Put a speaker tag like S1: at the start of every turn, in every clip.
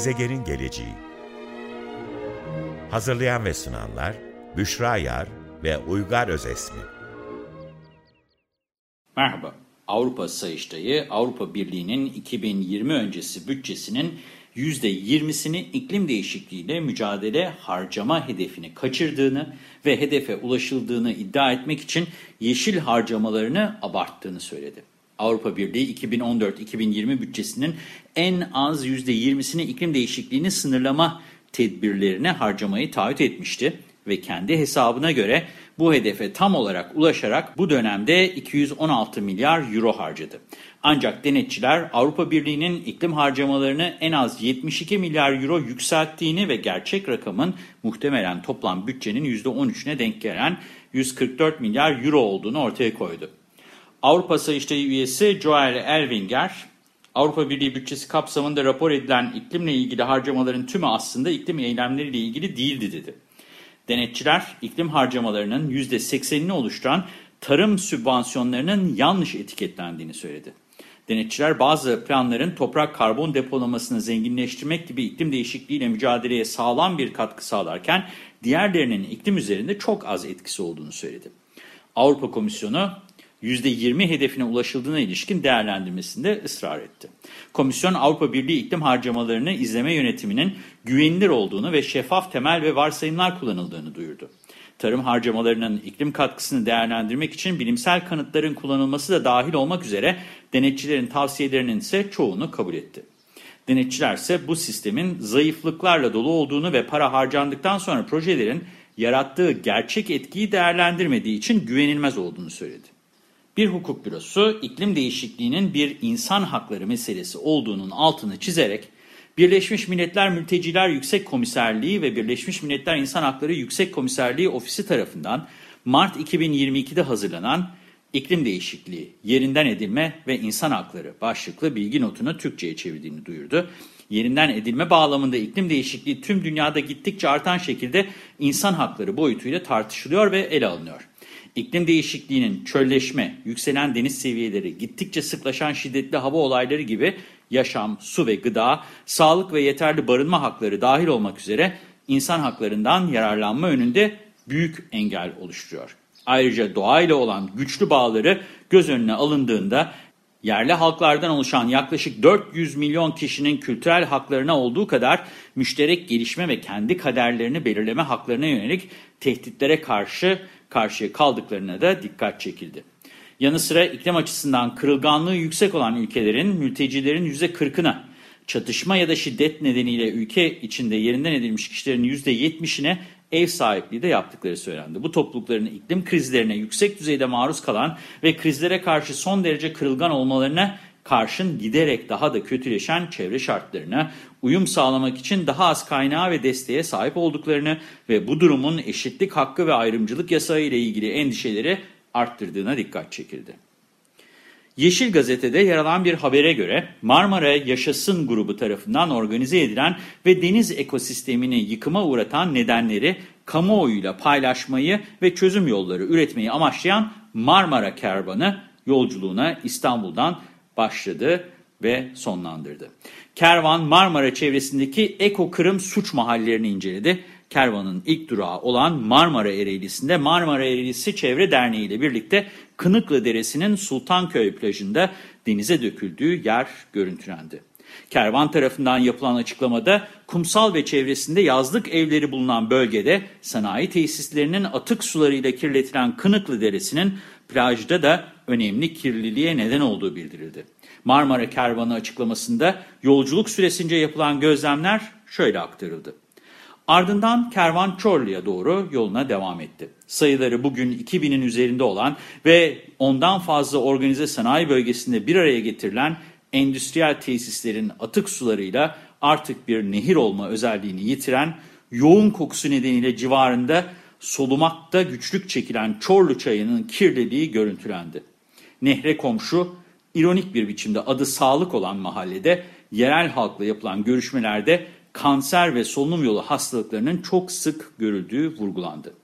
S1: Gezegenin Geleceği Hazırlayan ve sunanlar Büşra Yar ve Uygar Özesmi
S2: Merhaba, Avrupa Sayıştayı Avrupa Birliği'nin 2020 öncesi bütçesinin %20'sini iklim değişikliğiyle mücadele harcama hedefini kaçırdığını ve hedefe ulaşıldığını iddia etmek için yeşil harcamalarını abarttığını söyledi. Avrupa Birliği 2014-2020 bütçesinin en az %20'sini iklim değişikliğini sınırlama tedbirlerine harcamayı taahhüt etmişti ve kendi hesabına göre bu hedefe tam olarak ulaşarak bu dönemde 216 milyar euro harcadı. Ancak denetçiler Avrupa Birliği'nin iklim harcamalarını en az 72 milyar euro yükselttiğini ve gerçek rakamın muhtemelen toplam bütçenin %13'üne denk gelen 144 milyar euro olduğunu ortaya koydu. Avrupa Sayıştayı üyesi Joel Elvinger, Avrupa Birliği bütçesi kapsamında rapor edilen iklimle ilgili harcamaların tümü aslında iklim eylemleriyle ilgili değildi dedi. Denetçiler iklim harcamalarının %80'ini oluşturan tarım sübvansiyonlarının yanlış etiketlendiğini söyledi. Denetçiler bazı planların toprak karbon depolamasını zenginleştirmek gibi iklim değişikliğiyle mücadeleye sağlam bir katkı sağlarken diğerlerinin iklim üzerinde çok az etkisi olduğunu söyledi. Avrupa Komisyonu %20 hedefine ulaşıldığına ilişkin değerlendirmesinde ısrar etti. Komisyon Avrupa Birliği iklim harcamalarını izleme yönetiminin güvenilir olduğunu ve şeffaf temel ve varsayımlar kullanıldığını duyurdu. Tarım harcamalarının iklim katkısını değerlendirmek için bilimsel kanıtların kullanılması da dahil olmak üzere denetçilerin tavsiyelerinin ise çoğunu kabul etti. Denetçiler ise bu sistemin zayıflıklarla dolu olduğunu ve para harcandıktan sonra projelerin yarattığı gerçek etkiyi değerlendirmediği için güvenilmez olduğunu söyledi. Bir hukuk bürosu iklim değişikliğinin bir insan hakları meselesi olduğunun altını çizerek Birleşmiş Milletler Mülteciler Yüksek Komiserliği ve Birleşmiş Milletler İnsan Hakları Yüksek Komiserliği Ofisi tarafından Mart 2022'de hazırlanan İklim Değişikliği, Yerinden Edilme ve İnsan Hakları başlıklı bilgi notunu Türkçe'ye çevirdiğini duyurdu. Yerinden edilme bağlamında iklim değişikliği tüm dünyada gittikçe artan şekilde insan hakları boyutuyla tartışılıyor ve ele alınıyor. İklim değişikliğinin çölleşme, yükselen deniz seviyeleri, gittikçe sıklaşan şiddetli hava olayları gibi yaşam, su ve gıda, sağlık ve yeterli barınma hakları dahil olmak üzere insan haklarından yararlanma önünde büyük engel oluşturuyor. Ayrıca doğayla olan güçlü bağları göz önüne alındığında yerli halklardan oluşan yaklaşık 400 milyon kişinin kültürel haklarına olduğu kadar müşterek gelişme ve kendi kaderlerini belirleme haklarına yönelik tehditlere karşı karşıya kaldıklarına da dikkat çekildi. Yanı sıra iklim açısından kırılganlığı yüksek olan ülkelerin mültecilerin %40'ına, çatışma ya da şiddet nedeniyle ülke içinde yerinden edilmiş kişilerin %70'ine ev sahipliği de yaptıkları söylendi. Bu toplulukların iklim krizlerine yüksek düzeyde maruz kalan ve krizlere karşı son derece kırılgan olmalarına karşın giderek daha da kötüleşen çevre şartlarına uyum sağlamak için daha az kaynağı ve desteğe sahip olduklarını ve bu durumun eşitlik hakkı ve ayrımcılık yasağı ile ilgili endişeleri arttırdığına dikkat çekildi. Yeşil Gazete'de yer alan bir habere göre Marmara Yaşasın grubu tarafından organize edilen ve deniz ekosistemini yıkıma uğratan nedenleri kamuoyuyla paylaşmayı ve çözüm yolları üretmeyi amaçlayan Marmara Kervanı yolculuğuna İstanbul'dan başladı ve sonlandırdı. Kervan Marmara çevresindeki eko kırım suç mahallerini inceledi. Kervanın ilk durağı olan Marmara Ereğlisi'nde Marmara Ereğlisi Çevre Derneği ile birlikte Kınıklı Deresi'nin Sultanköy plajında denize döküldüğü yer görüntülendi. Kervan tarafından yapılan açıklamada kumsal ve çevresinde yazlık evleri bulunan bölgede sanayi tesislerinin atık sularıyla kirletilen Kınıklı Deresi'nin plajda da önemli kirliliğe neden olduğu bildirildi. Marmara Kervanı açıklamasında yolculuk süresince yapılan gözlemler şöyle aktarıldı. Ardından kervan Çorlu'ya doğru yoluna devam etti. Sayıları bugün 2000'in üzerinde olan ve ondan fazla organize sanayi bölgesinde bir araya getirilen endüstriyel tesislerin atık sularıyla artık bir nehir olma özelliğini yitiren, yoğun kokusu nedeniyle civarında solumakta güçlük çekilen Çorlu çayının kirliliği görüntülendi. Nehre komşu, ironik bir biçimde adı sağlık olan mahallede yerel halkla yapılan görüşmelerde kanser ve solunum yolu hastalıklarının çok sık görüldüğü vurgulandı.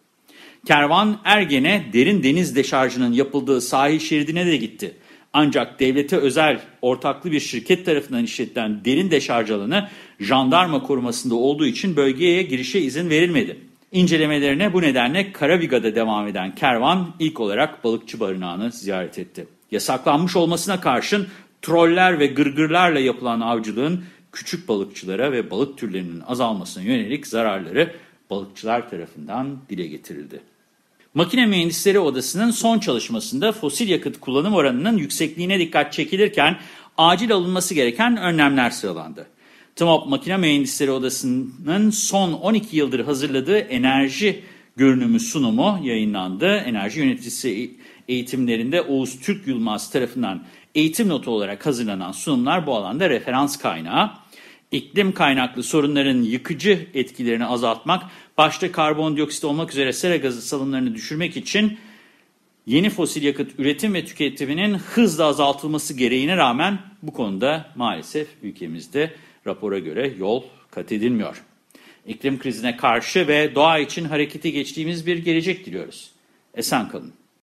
S2: Kervan Ergen'e derin deniz deşarjının yapıldığı sahil şeridine de gitti. Ancak devlete özel ortaklı bir şirket tarafından işletilen derin deşarj alanı jandarma korumasında olduğu için bölgeye girişe izin verilmedi. İncelemelerine bu nedenle Karabiga'da devam eden kervan ilk olarak balıkçı barınağını ziyaret etti. Yasaklanmış olmasına karşın troller ve gırgırlarla yapılan avcılığın küçük balıkçılara ve balık türlerinin azalmasına yönelik zararları balıkçılar tarafından dile getirildi. Makine Mühendisleri Odası'nın son çalışmasında fosil yakıt kullanım oranının yüksekliğine dikkat çekilirken acil alınması gereken önlemler sıralandı. TMOP Makine Mühendisleri Odası'nın son 12 yıldır hazırladığı enerji görünümü sunumu yayınlandı. Enerji yöneticisi eğitimlerinde Oğuz Türk Yılmaz tarafından eğitim notu olarak hazırlanan sunumlar bu alanda referans kaynağı. İklim kaynaklı sorunların yıkıcı etkilerini azaltmak, başta karbondioksit olmak üzere sera gazı salımlarını düşürmek için yeni fosil yakıt üretim ve tüketiminin hızla azaltılması gereğine rağmen bu konuda maalesef ülkemizde rapora göre yol kat edilmiyor. İklim krizine karşı ve doğa için harekete geçtiğimiz bir gelecek diliyoruz. Esen kalın.